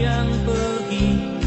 yang pergi.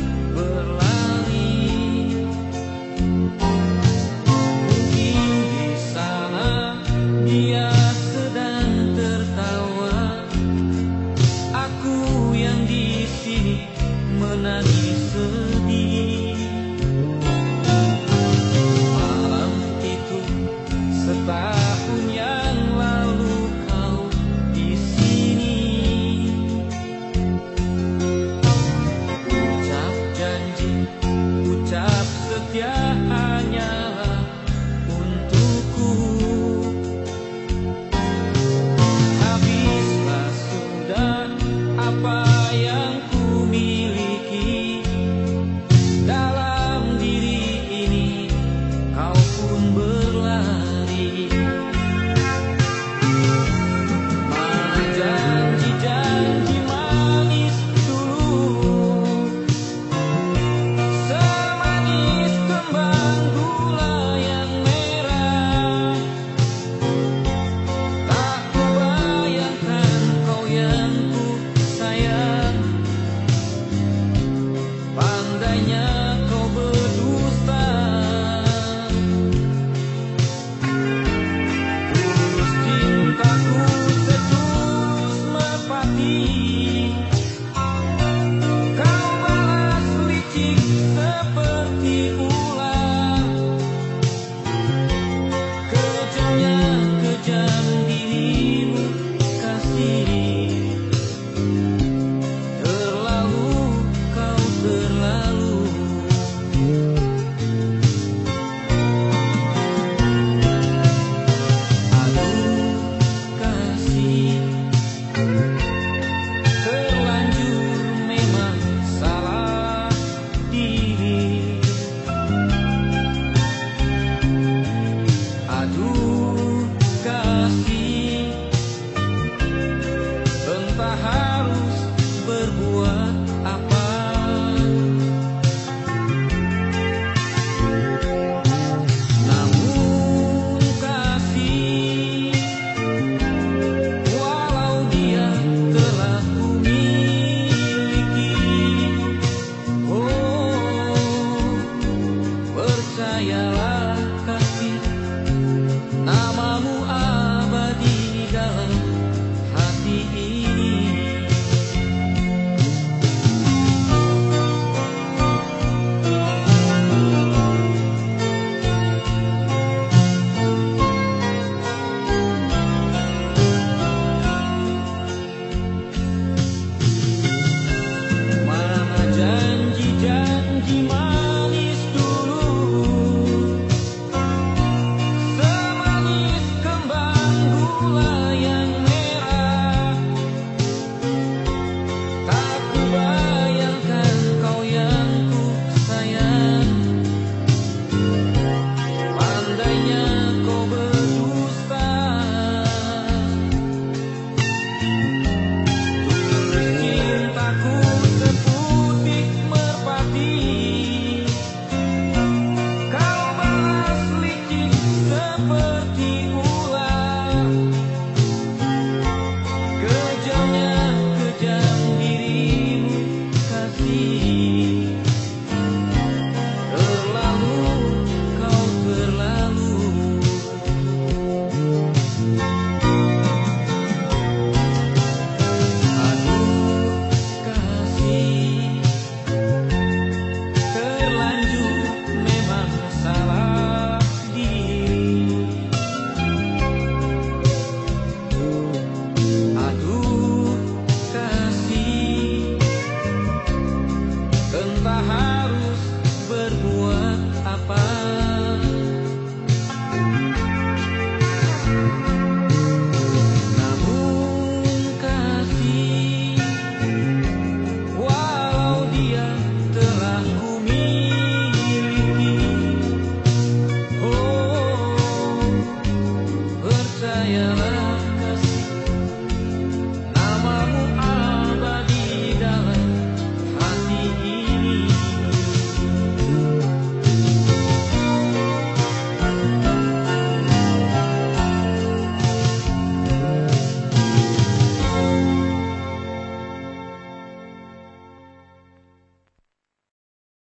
yeah.